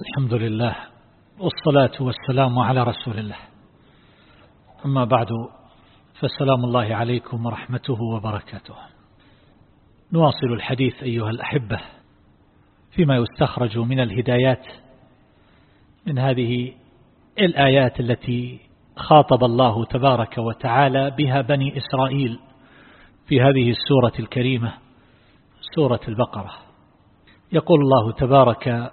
الحمد لله والصلاة والسلام على رسول الله. أما بعد فسلام الله عليكم ورحمته وبركاته. نواصل الحديث أيها الأحبة فيما يستخرج من الهدايات من هذه الآيات التي خاطب الله تبارك وتعالى بها بني إسرائيل في هذه السورة الكريمة سورة البقرة. يقول الله تبارك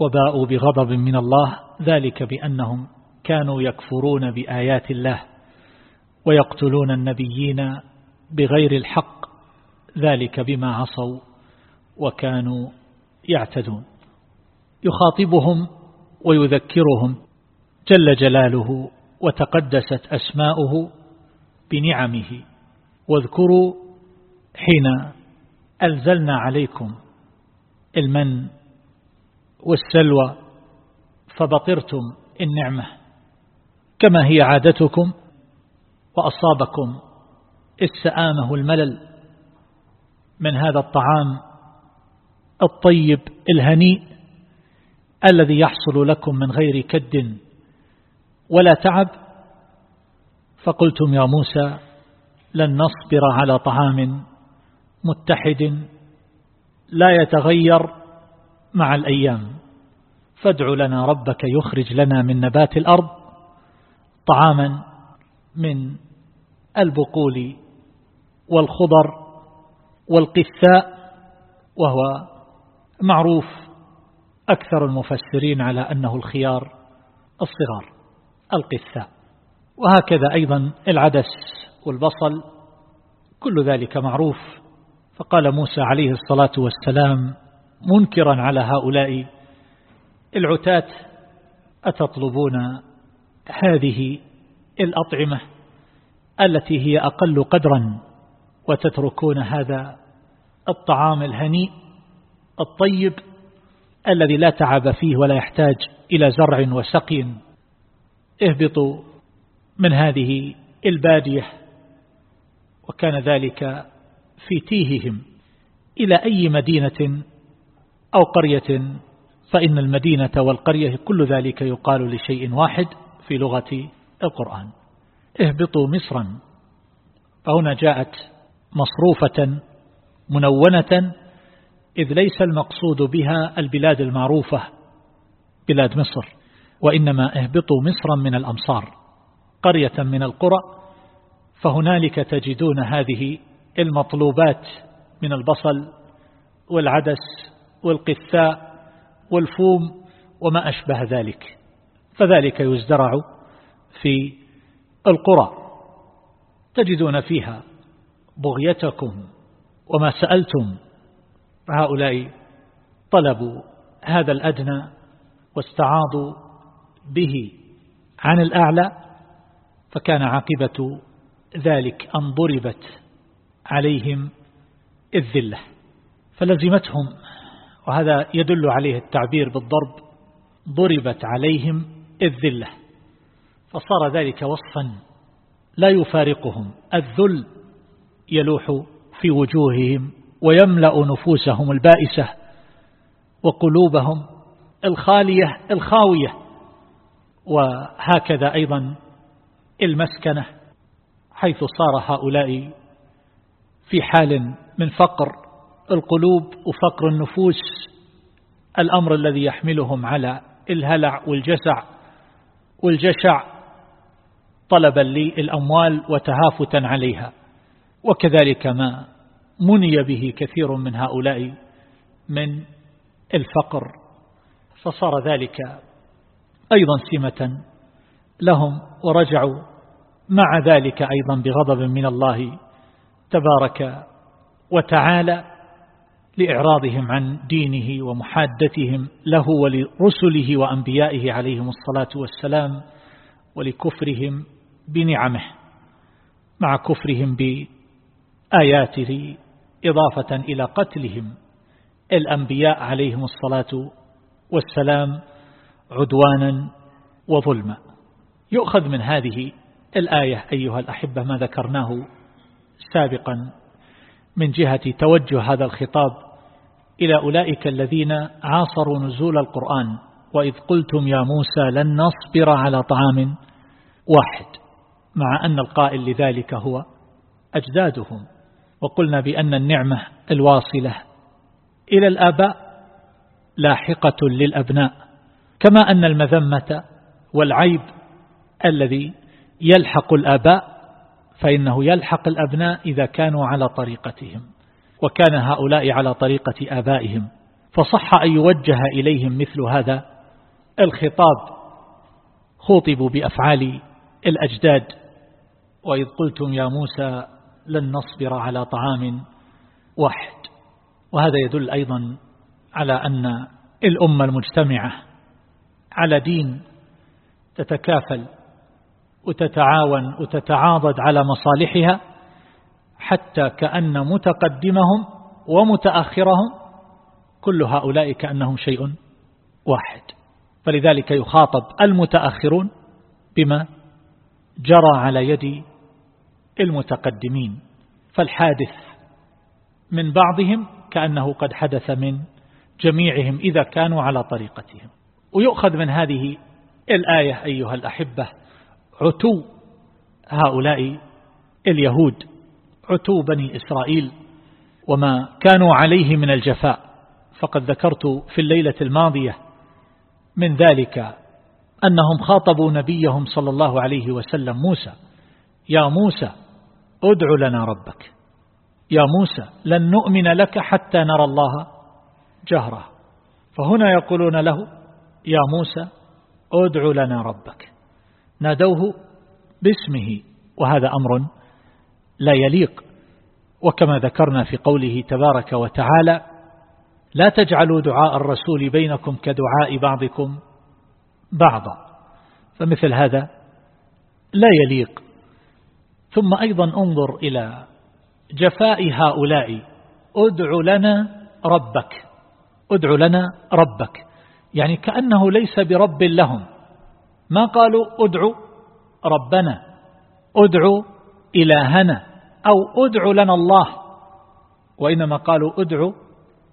وباءوا بغضب من الله ذلك بأنهم كانوا يكفرون بآيات الله ويقتلون النبيين بغير الحق ذلك بما عصوا وكانوا يعتدون. يخاطبهم ويذكرهم جل جلاله وتقدست أسماؤه بنعمه. واذكروا حين أنزلنا عليكم المن والسلوى فبطرتم النعمة. كما هي عادتكم وأصابكم السآمة والملل من هذا الطعام الطيب الهنيء الذي يحصل لكم من غير كد ولا تعب. فقلتم يا موسى لن نصبر على طعام متحد لا يتغير مع الأيام. فادع لنا ربك يخرج لنا من نبات الأرض طعاما من البقول والخضر والقثاء وهو معروف أكثر المفسرين على أنه الخيار الصغار القثاء وهكذا أيضا العدس والبصل كل ذلك معروف. فقال موسى عليه الصلاة والسلام منكرا على هؤلاء العتاة أتطلبون هذه الأطعمة التي هي أقل قدرا وتتركون هذا الطعام الهنيء الطيب الذي لا تعب فيه ولا يحتاج إلى زرع وسقي. اهبطوا من هذه البادية وكان ذلك في تيههم. إلى أي مدينة أو قرية فإن المدينة والقرية كل ذلك يقال لشيء واحد في لغة القرآن. اهبطوا مصرا. فهنا جاءت مصروفة منونة إذ ليس المقصود بها البلاد المعروفة بلاد مصر وإنما اهبطوا مصرا من الأمصار قرية من القرى. فهنالك تجدون هذه المطلوبات من البصل والعدس والقثاء والفوم وما أشبه ذلك فذلك يزدرع في القرى. تجدون فيها بغيتكم وما سألتم. فهؤلاء طلبوا هذا الأدنى واستعاضوا به عن الأعلى فكان عاقبة ذلك أن ضربت عليهم الذلة فلزمتهم وهذا يدل عليه التعبير بالضرب ضربت عليهم الذلة فصار ذلك وصفا لا يفارقهم. الذل يلوح في وجوههم ويملأ نفوسهم البائسة وقلوبهم الخالية الخاوية. وهكذا أيضا المسكنة حيث صار هؤلاء في حال من فقر. القلوب وفقر النفوس الأمر الذي يحملهم على الهلع والجسع والجشع طلبا للأموال وتهافتا عليها. وكذلك ما مني به كثير من هؤلاء من الفقر. فصار ذلك أيضا سمة لهم ورجعوا مع ذلك أيضا بغضب من الله تبارك وتعالى. لإعراضهم عن دينه ومحادتهم له ولرسله وأنبيائه عليهم الصلاة والسلام ولكفرهم بنعمه مع كفرهم بآياته إضافة إلى قتلهم. الأنبياء عليهم الصلاة والسلام عدوانا وظلما. يؤخذ من هذه الآية أيها الأحبة ما ذكرناه سابقا. من جهة توجه هذا الخطاب إلى أولئك الذين عاصروا نزول القرآن وإذ قلتم يا موسى لن نصبر على طعام واحد مع أن القائل لذلك هو أجدادهم وقلنا بأن النعمة الواصلة. إلى الآباء لاحقة للأبناء كما أن المذمة والعيب الذي يلحق الآباء فإنه يلحق الأبناء إذا كانوا على طريقتهم وكان هؤلاء على طريقة آبائهم. فصح أن يوجه إليهم مثل هذا الخطاب خوطبوا بأفعال الأجداد وإذ قلتم يا موسى لن نصبر على طعام واحد. وهذا يدل أيضا على أن الأمة المجتمعة على دين تتكافل وتتعاون وتتعاضد على مصالحها حتى كأن متقدمهم ومتأخرهم كل هؤلاء كأنهم شيء واحد. فلذلك يخاطب المتأخرون بما جرى على يد المتقدمين. فالحادث من بعضهم كأنه قد حدث من جميعهم إذا كانوا على طريقتهم. ويؤخذ من هذه الآية أيها الأحبة عتو هؤلاء اليهود عتو بني إسرائيل وما كانوا عليه من الجفاء. فقد ذكرت في الليلة الماضية من ذلك أنهم خاطبوا نبيهم صلى الله عليه وسلم موسى. يا موسى ادع لنا ربك. يا موسى لن نؤمن لك حتى نرى الله جهرة. فهنا يقولون له يا موسى ادع لنا ربك. نادوه باسمه وهذا أمر لا يليق. وكما ذكرنا في قوله تبارك وتعالى لا تجعلوا دعاء الرسول بينكم كدعاء بعضكم بعضا. فمثل هذا لا يليق. ثم أيضا انظر إلى جفاء هؤلاء ادع لنا ربك ادع لنا ربك. يعني كأنه ليس برب لهم. ما قالوا ادعوا ربنا ادعوا إلهنا أو ادعوا لنا الله وإنما قالوا ادعوا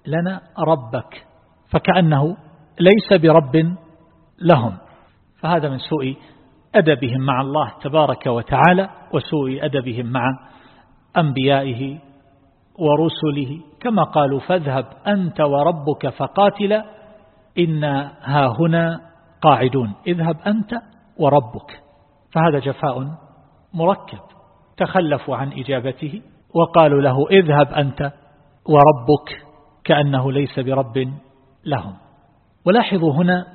لنا ربك فكأنه ليس برب لهم. فهذا من سوء أدبهم مع الله تبارك وتعالى وسوء أدبهم مع أنبيائه ورسله. كما قالوا فاذهب أنت وربك فقاتلا إنا هاهنا قاعدون اذهب أنت وربك. فهذا جفاء مركب. تخلفوا عن إجابته وقالوا له اذهب أنت وربك كأنه ليس برب لهم. ولاحظوا هنا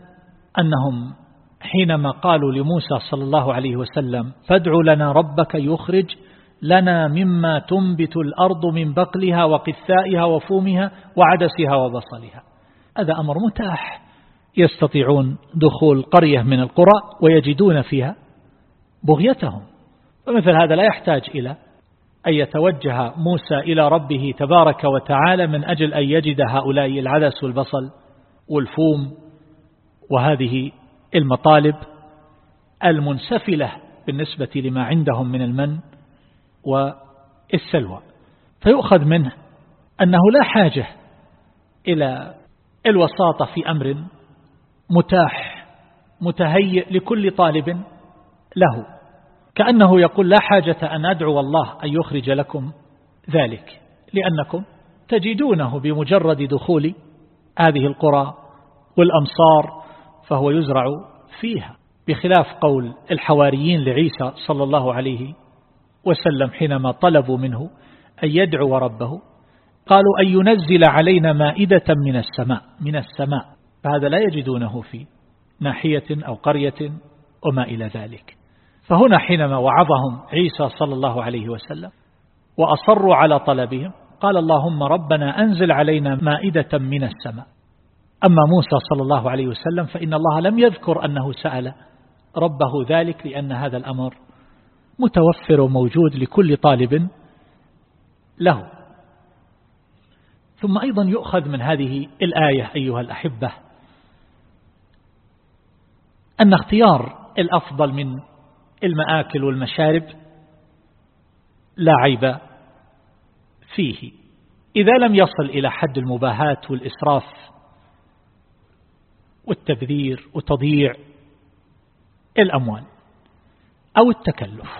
أنهم حينما قالوا لموسى صلى الله عليه وسلم فادع لنا ربك يخرج لنا مما تنبت الأرض من بقلها وقثائها وفومها وعدسها وبصلها. هذا أمر متاح. يستطيعون دخول قرية من القرى ويجدون فيها بغيتهم. فمثل هذا لا يحتاج إلى أن يتوجه موسى إلى ربه تبارك وتعالى من أجل أن يجد هؤلاء العدس والبصل والفوم وهذه المطالب المنسفلة بالنسبة لما عندهم من المن والسلوى. فيؤخذ منه أنه لا حاجة إلى الوساطة في أمر متاح متهيئ لكل طالب له. كأنه يقول لا حاجة أن أدعو الله أن يخرج لكم ذلك لأنكم تجدونه بمجرد دخول هذه القرى والأمصار فهو يزرع فيها. بخلاف قول الحواريين لعيسى صلى الله عليه وسلم حينما طلبوا منه أن يدعو ربه قالوا أن ينزل علينا مائدة من السماء من السماء. فهذا لا يجدونه في ناحية أو قرية وما إلى ذلك. فهنا حينما وعظهم عيسى صلى الله عليه وسلم وأصروا على طلبهم قال اللهم ربنا أنزل علينا مائدة من السماء. أما موسى صلى الله عليه وسلم فإن الله لم يذكر أنه سأل ربه ذلك لأن هذا الأمر متوفر وموجود لكل طالب له. ثم أيضا يؤخذ من هذه الآية أيها الأحبة أن اختيار الأفضل من المآكل والمشارب لا عيب فيه. إذا لم يصل إلى حد المباهاة والإسراف والتبذير وتضييع الأموال أو التكلف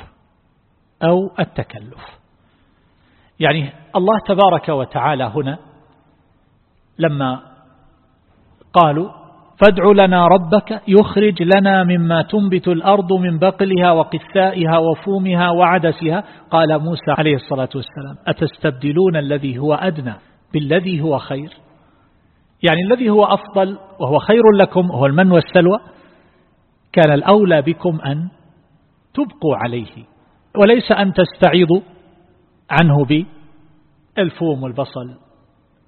أو التكلف. يعني الله تبارك وتعالى هنا لما قالوا فادع لنا ربك يخرج لنا مما تنبت الأرض من بقلها وقثائها وفومها وعدسها. قال موسى عليه الصلاة والسلام أتستبدلون الذي هو أدنى بالذي هو خير؟ يعني الذي هو أفضل وهو خير لكم هو المن والسلوى. كان الأولى بكم أن تبقوا عليه وليس أن تستعيضوا عنه بالفوم والبصل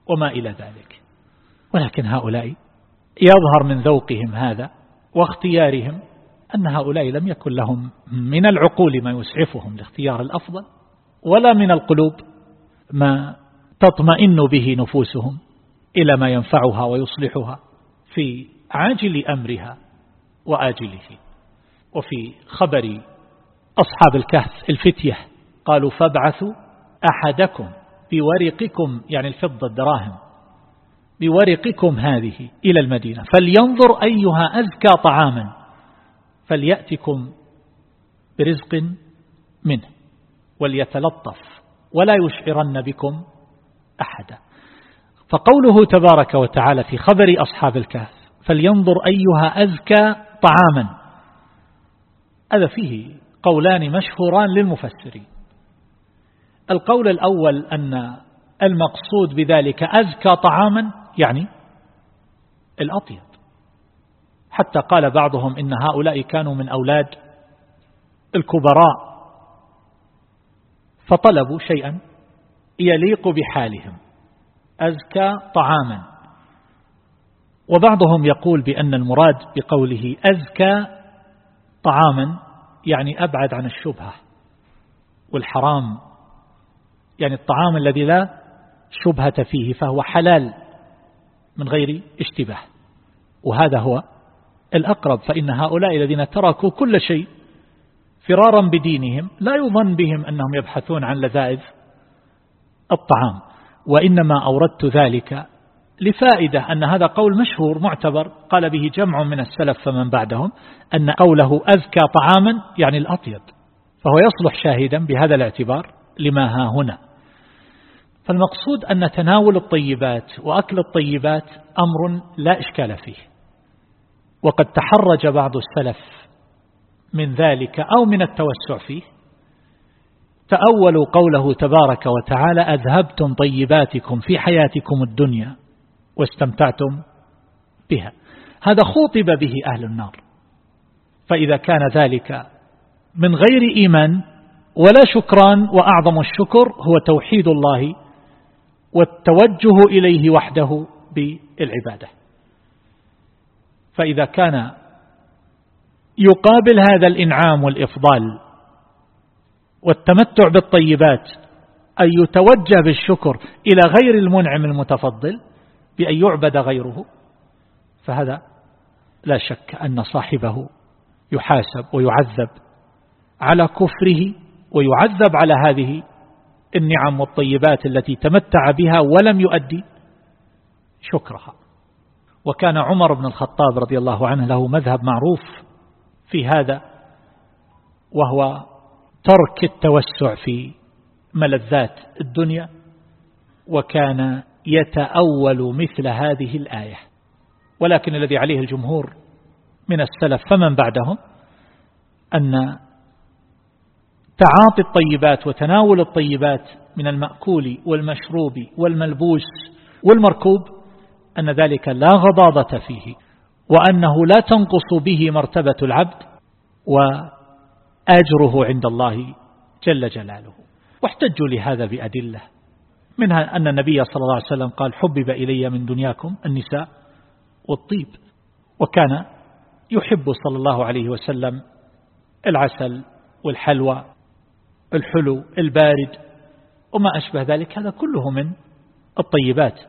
وما إلى ذلك. ولكن هؤلاء يظهر من ذوقهم هذا واختيارهم أن هؤلاء لم يكن لهم من العقول ما يسعفهم لاختيار الأفضل ولا من القلوب ما تطمئن به نفوسهم إلى ما ينفعها ويصلحها في عاجل أمرها وآجله. وفي خبر أصحاب الكهف الفتية قالوا فابعثوا أحدكم بورقكم يعني الفضة الدراهم. بورقكم هذه إلى المدينة. فلينظر أيها أزكى طعاما. فليأتكم برزق منه. وليتلطف. ولا يشعرن بكم أحدا. فقوله تبارك وتعالى في خبر أصحاب الكهف فلينظر أيها أزكى طعاما. هذا فيه قولان مشهوران للمفسرين. القول الأول أن المقصود بذلك أزكى طعاما يعني الأطيب. حتى قال بعضهم إن هؤلاء كانوا من أولاد الكبراء فطلبوا شيئا يليق بحالهم أزكى طعاما. وبعضهم يقول بأن المراد بقوله أزكى طعاما يعني أبعد عن الشبهة والحرام يعني الطعام الذي لا شبهة فيه فهو حلال. من غير اشتباه. وهذا هو الأقرب فإن هؤلاء الذين تركوا كل شيء فرارا بدينهم لا يظن بهم أنهم يبحثون عن لذائذ الطعام. وإنما أوردت ذلك لفائدة أن هذا قول مشهور معتبر. قال به جمع من السلف فمن بعدهم أن قوله أذكى طعاما يعني الأطيب فهو يصلح شاهدا بهذا الاعتبار لما ها هنا. فالمقصود أن تناول الطيبات وأكل الطيبات أمر لا إشكال فيه. وقد تحرج بعض السلف من ذلك أو من التوسع فيه. تأولوا قوله تبارك وتعالى أذهبتم طيباتكم في حياتكم الدنيا واستمتعتم بها. هذا خوطب به أهل النار. فإذا كان ذلك من غير إيمان ولا شكران وأعظم الشكر هو توحيد الله والتوجه إليه وحده بالعبادة. فإذا كان يقابل هذا الإنعام والإفضال والتمتع بالطيبات أن يتوجه بالشكر إلى غير المنعم المتفضل بأن يعبد غيره فهذا لا شك أن صاحبه يحاسب ويعذب على كفره ويعذب على هذه النعم والطيبات التي تمتع بها ولم يؤدي شكرها. وكان عمر بن الخطاب رضي الله عنه له مذهب معروف في هذا وهو ترك التوسع في ملذات الدنيا وكان يتأول مثل هذه الآية. ولكن الذي عليه الجمهور من السلف فمن بعدهم؟ أن تعاطي الطيبات وتناول الطيبات من المأكول والمشروب والملبوس والمركوب أن ذلك لا غضاضة فيه وأنه لا تنقص به مرتبة العبد وأجره عند الله جل جلاله. واحتجوا لهذا بأدلة منها أن النبي صلى الله عليه وسلم قال حبب إلي من دنياكم النساء والطيب وكان يحب صلى الله عليه وسلم العسل والحلوى الحلو البارد وما أشبه ذلك هذا كله من الطيبات.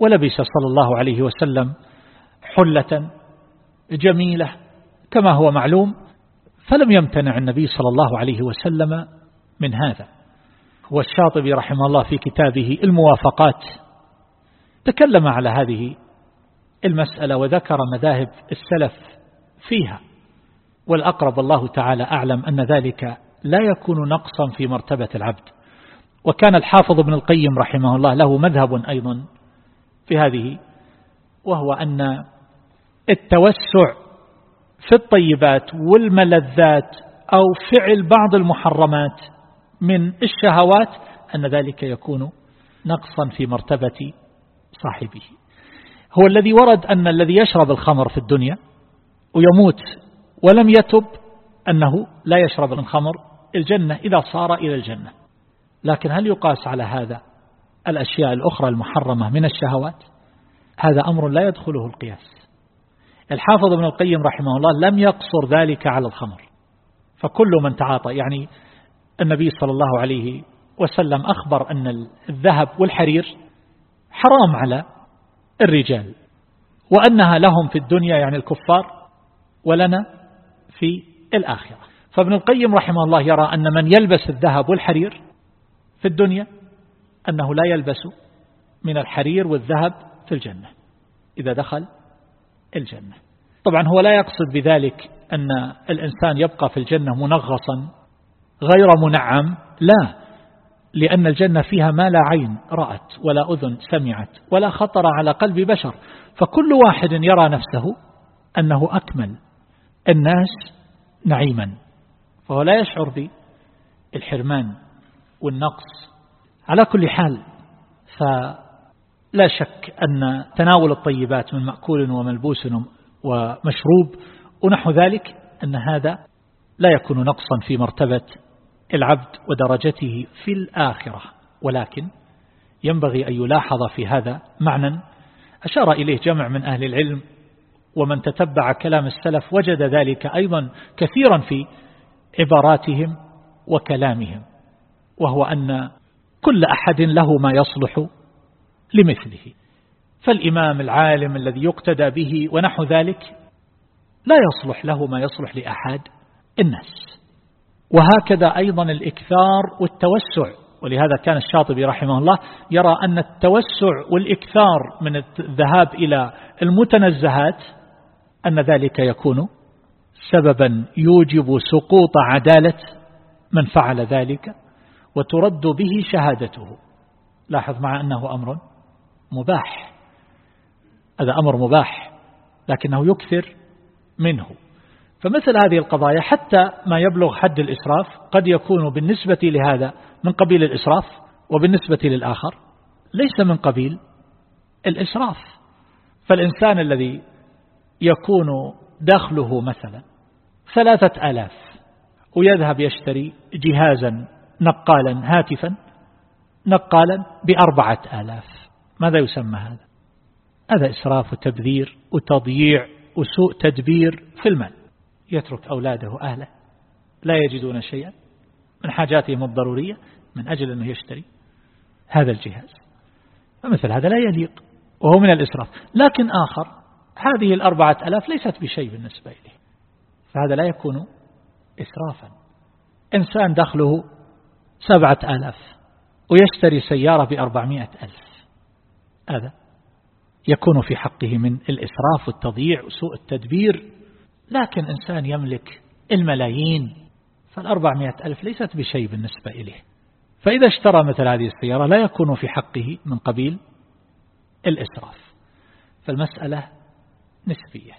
ولبس صلى الله عليه وسلم حلة جميلة كما هو معلوم فلم يمتنع النبي صلى الله عليه وسلم من هذا. والشاطبي رحمه الله في كتابه الموافقات تكلم على هذه المسألة وذكر مذاهب السلف فيها. والأقرب الله تعالى أعلم أن ذلك لا يكون نقصا في مرتبة العبد. وكان الحافظ ابن القيم رحمه الله له مذهب أيضا في هذه وهو أن التوسع في الطيبات والملذات أو فعل بعض المحرمات من الشهوات أن ذلك يكون نقصا في مرتبة صاحبه. هو الذي ورد أن الذي يشرب الخمر في الدنيا ويموت ولم يتب أنه لا يشرب الخمر الجنة إذا صار إلى الجنة. لكن هل يقاس على هذا الأشياء الأخرى المحرمة من الشهوات؟ هذا أمر لا يدخله القياس. الحافظ ابن القيم رحمه الله لم يقصر ذلك على الخمر. فكل من تعاطى يعني النبي صلى الله عليه وسلم أخبر أن الذهب والحرير حرام على الرجال وأنها لهم في الدنيا يعني الكفار ولنا في الآخرة. فابن القيم رحمه الله يرى أن من يلبس الذهب والحرير في الدنيا أنه لا يلبس من الحرير والذهب في الجنة إذا دخل الجنة. طبعا هو لا يقصد بذلك أن الإنسان يبقى في الجنة منغصا غير منعم لا لأن الجنة فيها ما لا عين رأت ولا أذن سمعت ولا خطر على قلب بشر. فكل واحد يرى نفسه أنه أكمل الناس نعيما. فهو لا يشعر بالحرمان والنقص. على كل حال فلا شك أن تناول الطيبات من مأكول وملبوس ومشروب ونحو ذلك أن هذا لا يكون نقصا في مرتبة العبد ودرجته في الآخرة. ولكن ينبغي أن يلاحظ في هذا معنى أشار إليه جمع من أهل العلم ومن تتبع كلام السلف وجد ذلك أيضا كثيرا في عباراتهم وكلامهم وهو أن كل أحد له ما يصلح لمثله. فالإمام العالم الذي يقتدى به ونحو ذلك لا يصلح له ما يصلح لأحد الناس. وهكذا أيضا الإكثار والتوسع. ولهذا كان الشاطبي رحمه الله يرى أن التوسع والإكثار من الذهاب إلى المتنزهات أن ذلك يكون سببا يوجب سقوط عدالة من فعل ذلك وترد به شهادته. لاحظ مع أنه أمر مباح. هذا أمر مباح لكنه يكثر منه. فمثل هذه القضايا حتى ما يبلغ حد الإسراف قد يكون بالنسبة لهذا من قبيل الإسراف وبالنسبة للآخر ليس من قبيل الإسراف. فالإنسان الذي يكون دخله مثلا. ثلاثة آلاف. ويذهب يشتري جهازا نقالا هاتفا نقالا بأربعة آلاف. ماذا يسمى هذا؟ هذا إسراف وتبذير وتضييع وسوء تدبير في المال. يترك أولاده أهله لا يجدون شيئا. من حاجاتهم الضرورية من أجل أنه يشتري هذا الجهاز. فمثل هذا لا يليق وهو من الإسراف. لكن آخر هذه الأربعة ألاف ليست بشيء بالنسبة إليه فهذا لا يكون إسرافا. إنسان دخله سبعة آلاف ويشتري سيارة بأربعمائة ألف. هذا يكون في حقه من الإسراف والتضييع وسوء التدبير. لكن إنسان يملك الملايين فالأربعمائة ألف ليست بشيء بالنسبة إليه. فإذا اشترى مثل هذه السيارة لا يكون في حقه من قبيل الإسراف. فالمسألة نسبية.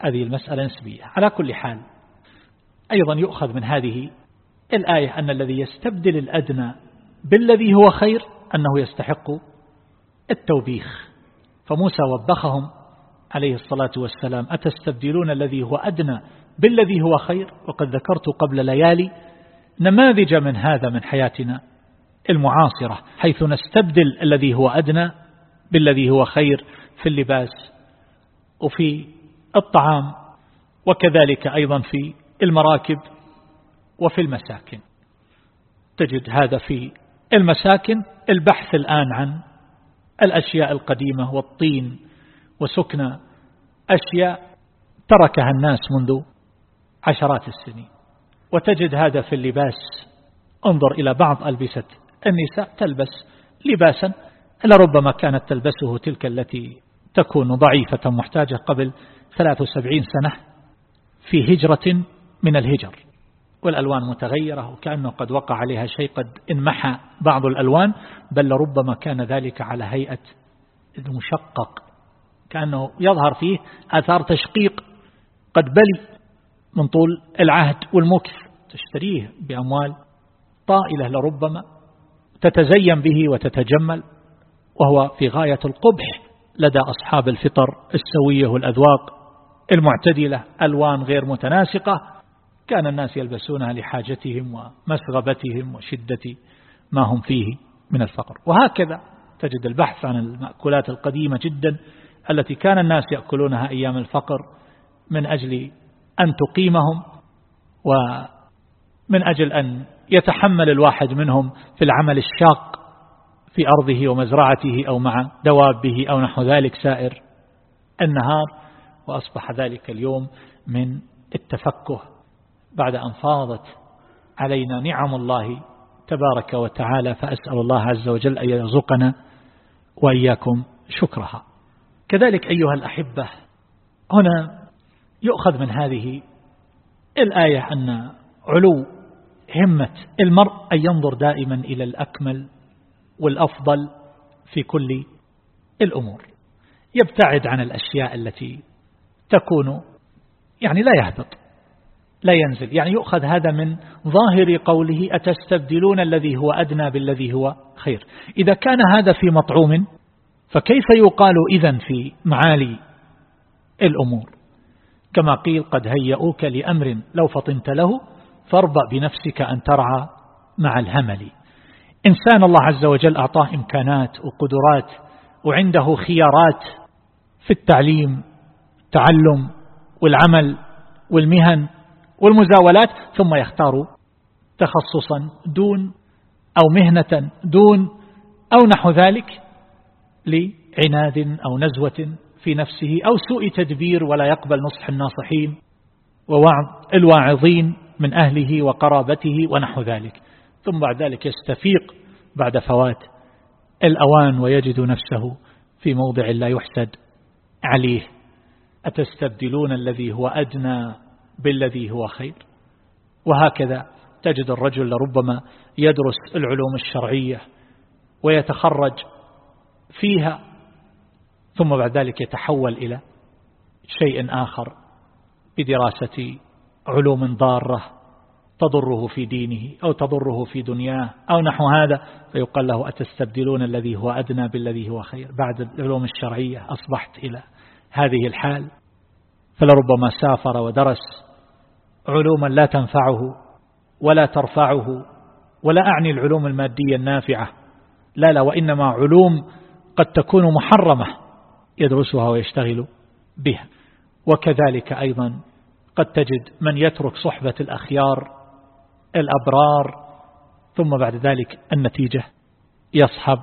هذه المسألة نسبية. على كل حال أيضا يؤخذ من هذه الآية أن الذي يستبدل الأدنى بالذي هو خير أنه يستحق التوبيخ. فموسى وبخهم عليه الصلاة والسلام أتستبدلون الذي هو أدنى بالذي هو خير؟ وقد ذكرت قبل ليالي نماذج من هذا من حياتنا المعاصرة حيث نستبدل الذي هو أدنى بالذي هو خير في اللباس وفي الطعام وكذلك أيضا في المراكب وفي المساكن. تجد هذا في المساكن. البحث الآن عن الأشياء القديمة والطين وسكن أشياء تركها الناس منذ عشرات السنين. وتجد هذا في اللباس. انظر إلى بعض ألبسة النساء تلبس لباسا لربما كانت تلبسه تلك التي تكون ضعيفة محتاجة قبل 73 سنة في هجرة من الهجر. والألوان متغيرة وكأنه قد وقع عليها شيء قد انمحى بعض الألوان بل لربما كان ذلك على هيئة المشقق. كأنه يظهر فيه آثار تشقيق قد بلي من طول العهد والمكث. تشتريه بأموال طائلة لربما تتزين به وتتجمل وهو في غاية القبح. لدى أصحاب الفطر السوية والأذواق المعتدلة ألوان غير متناسقة. كان الناس يلبسونها لحاجتهم ومسغبتهم وشدة ما هم فيه من الفقر. وهكذا تجد البحث عن المأكولات القديمة جدا التي كان الناس يأكلونها أيام الفقر من أجل أن تقيمهم ومن أجل أن يتحمل الواحد منهم في العمل الشاق. في أرضه ومزرعته أو مع دوابه أو نحو ذلك سائر النهار وأصبح ذلك اليوم من التفكه بعد أن فاضت علينا نعم الله تبارك وتعالى فأسأل الله عز وجل أن يرزقنا وإياكم شكرها. كذلك أيها الأحبة هنا يؤخذ من هذه الآية أن علو همة المرء أن ينظر دائما إلى الأكمل والأفضل في كل الأمور. يبتعد عن الأشياء التي تكون يعني لا يهبط لا ينزل. يعني يؤخذ هذا من ظاهر قوله أتستبدلون الذي هو أدنى بالذي هو خير. إذا كان هذا في مطعوم فكيف يقال إذن في معالي الأمور؟ كما قيل قد هيئوك لأمر لو فطنت له فاربأ بنفسك أن ترعى مع الهمل. إنسان الله عز وجل أعطاه إمكانات وقدرات وعنده خيارات في التعليم تعلم والعمل والمهن والمزاولات ثم يختار تخصصا دون أو مهنة دون أو نحو ذلك لعناد أو نزوة في نفسه أو سوء تدبير ولا يقبل نصح الناصحين ووعظ الواعظين من أهله وقرابته ونحو ذلك. ثم بعد ذلك يستفيق بعد فوات الأوان ويجد نفسه في موضع لا يحسد عليه. أتستبدلون الذي هو أدنى بالذي هو خير؟ وهكذا تجد الرجل لربما يدرس العلوم الشرعية ويتخرج فيها ثم بعد ذلك يتحول إلى شيء آخر بدراسة علوم ضارة تضره في دينه أو تضره في دنياه أو نحو هذا فيقال له أتستبدلون الذي هو أدنى بالذي هو خير؟ بعد العلوم الشرعية أصبحت إلى هذه الحال. فلربما سافر ودرس علوما لا تنفعه ولا ترفعه ولا أعني العلوم المادية النافعة. لا لا وإنما علوم قد تكون محرمة يدرسها ويشتغل بها. وكذلك أيضا قد تجد من يترك صحبة الأخيار الأبرار ثم بعد ذلك النتيجة يصحب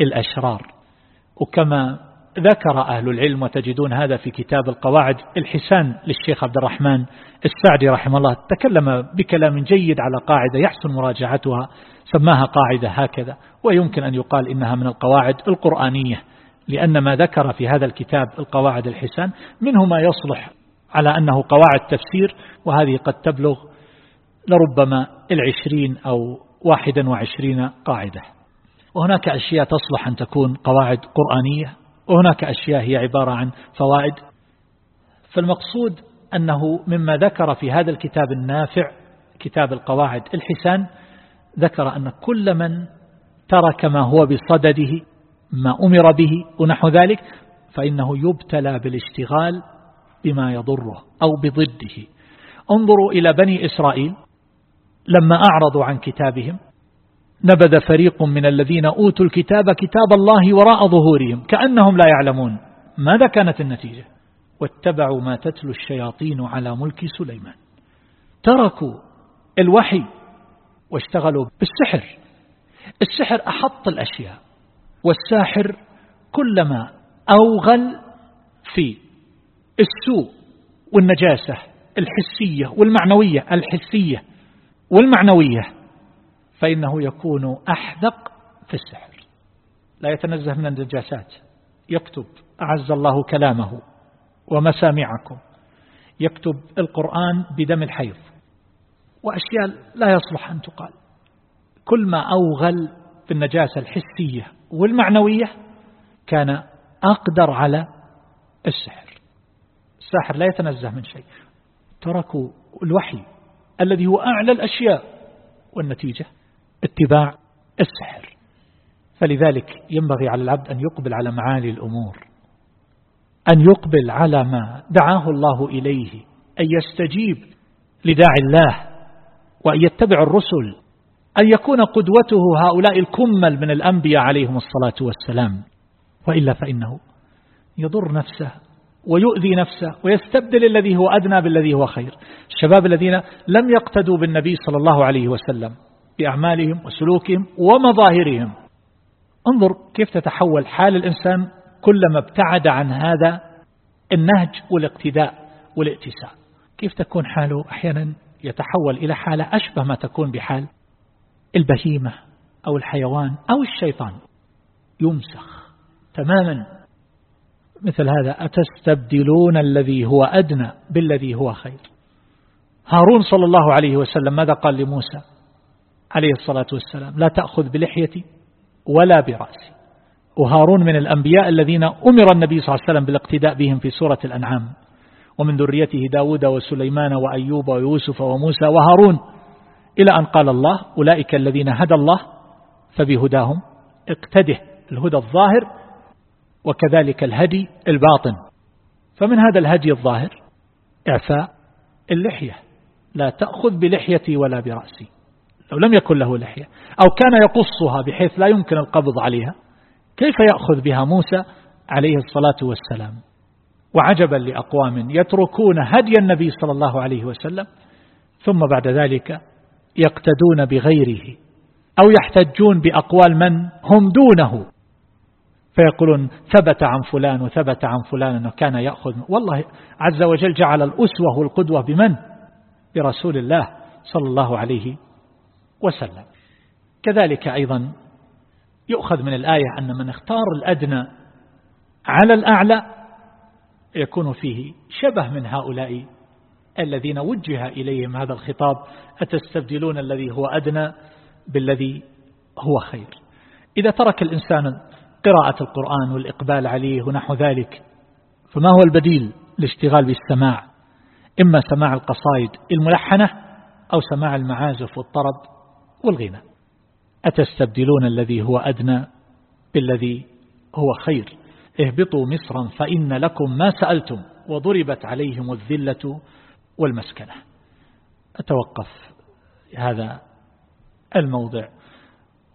الأشرار. وكما ذكر أهل العلم وتجدون هذا في كتاب القواعد الحسان للشيخ عبد الرحمن السعدي رحمه الله تكلم بكلام جيد على قاعدة يحسن مراجعتها سماها قاعدة هكذا. ويمكن أن يقال إنها من القواعد القرآنية لأن ما ذكر في هذا الكتاب القواعد الحسان منه ما يصلح على أنه قواعد تفسير وهذه قد تبلغ لربما العشرين أو واحدا وعشرين قاعدة. وهناك أشياء تصلح أن تكون قواعد قرآنية وهناك أشياء هي عبارة عن فوائد. فالمقصود أنه مما ذكر في هذا الكتاب النافع كتاب القواعد الحسان ذكر أن كل من ترك ما هو بصدده ما أمر به ونحو ذلك فإنه يبتلى بالاشتغال بما يضره أو بضده. انظروا إلى بني إسرائيل لما أعرضوا عن كتابهم. نبذ فريق من الذين أوتوا الكتاب كتاب الله وراء ظهورهم كأنهم لا يعلمون. ماذا كانت النتيجة؟ واتبعوا ما تتلو الشياطين على ملك سليمان. تركوا الوحي واشتغلوا بالسحر. السحر أحط الأشياء والساحر كلما أوغل في السوء والنجاسة الحسية والمعنوية الحسية والمعنوية فإنه يكون أحذق في السحر. لا يتنزه من النجاسات. يكتب أعز الله كلامه ومسامعكم. يكتب القرآن بدم الحيض. وأشياء لا يصلح أن تقال. كل ما أوغل في النجاسة الحسية والمعنوية كان أقدر على السحر. الساحر لا يتنزه من شيء. تركوا الوحي الذي هو أعلى الأشياء والنتيجة اتباع السحر. فلذلك ينبغي على العبد أن يقبل على معالي الأمور أن يقبل على ما دعاه الله إليه أن يستجيب لداعي الله وأن يتبع الرسل أن يكون قدوته هؤلاء الكمل من الأنبياء عليهم الصلاة والسلام. وإلا فإنه يضر نفسه ويؤذي نفسه ويستبدل الذي هو أدنى بالذي هو خير. الشباب الذين لم يقتدوا بالنبي صلى الله عليه وسلم بأعمالهم وسلوكهم ومظاهرهم. انظر كيف تتحول حال الإنسان كلما ابتعد عن هذا النهج والاقتداء والائتساء كيف تكون حاله أحيانا يتحول إلى حالة أشبه ما تكون بحال البهيمة أو الحيوان أو الشيطان. يمسخ تماما. مثل هذا أتستبدلون الذي هو أدنى بالذي هو خير؟ هارون صلى الله عليه وسلم ماذا قال لموسى عليه الصلاة والسلام؟ لا تأخذ بلحيتي ولا برأسي. وهارون من الأنبياء الذين أمر النبي صلى الله عليه وسلم بالاقتداء بهم في سورة الأنعام ومن ذريته داود وسليمان وأيوب ويوسف وموسى وهارون إلى أن قال الله أولئك الذين هدى الله فبهداهم اقتده الهدى الظاهر وكذلك الهدي الباطن. فمن هذا الهدي الظاهر إعفاء اللحية. لا تأخذ بلحيتي ولا برأسي. لو لم يكن له لحية. أو كان يقصها بحيث لا يمكن القبض عليها. كيف يأخذ بها موسى عليه الصلاة والسلام؟ وعجبا لأقوام يتركون هدي النبي صلى الله عليه وسلم ثم بعد ذلك يقتدون بغيره أو يحتجون بأقوال من هم دونه. فيقولون ثبت عن فلان وثبت عن فلان أنه كان يأخذ والله عز وجل جعل الأسوة والقدوة بمن؟ برسول الله صلى الله عليه وسلم كذلك أيضا يؤخذ من الآية أن من اختار الأدنى على الأعلى يكون فيه شبه من هؤلاء الذين وجه إليهم هذا الخطاب أتستبدلون الذي هو أدنى بالذي هو خير إذا ترك الإنسان قراءة القرآن والإقبال عليه ونحو ذلك. فما هو البديل لاشتغال بالسماع؟ إما سماع القصائد الملحنة أو سماع المعازف والطرب والغنى. أتستبدلون الذي هو أدنى بالذي هو خير؟ اهبطوا مصرا فإن لكم ما سألتم وضربت عليهم الذلة والمسكنة. أتوقف هذا الموضع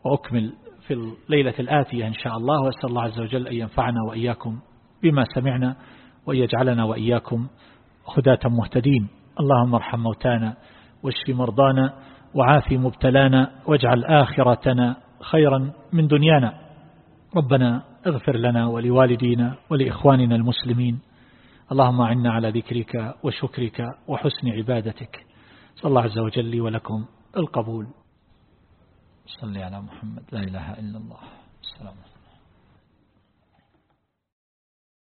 وأكمل في الليلة الآتية إن شاء الله وأسأل الله عز وجل أن ينفعنا وإياكم بما سمعنا وأن يجعلنا وإياكم هداة مهتدين. اللهم ارحم موتانا واشف مرضانا وعافي مبتلانا واجعل آخرتنا خيرا من دنيانا. ربنا اغفر لنا ولوالدينا ولإخواننا المسلمين. اللهم أعنا على ذكرك وشكرك وحسن عبادتك. صلى الله عز وجل ولكم القبول. صلي على محمد. لا إله إلا الله. السلام عليكم.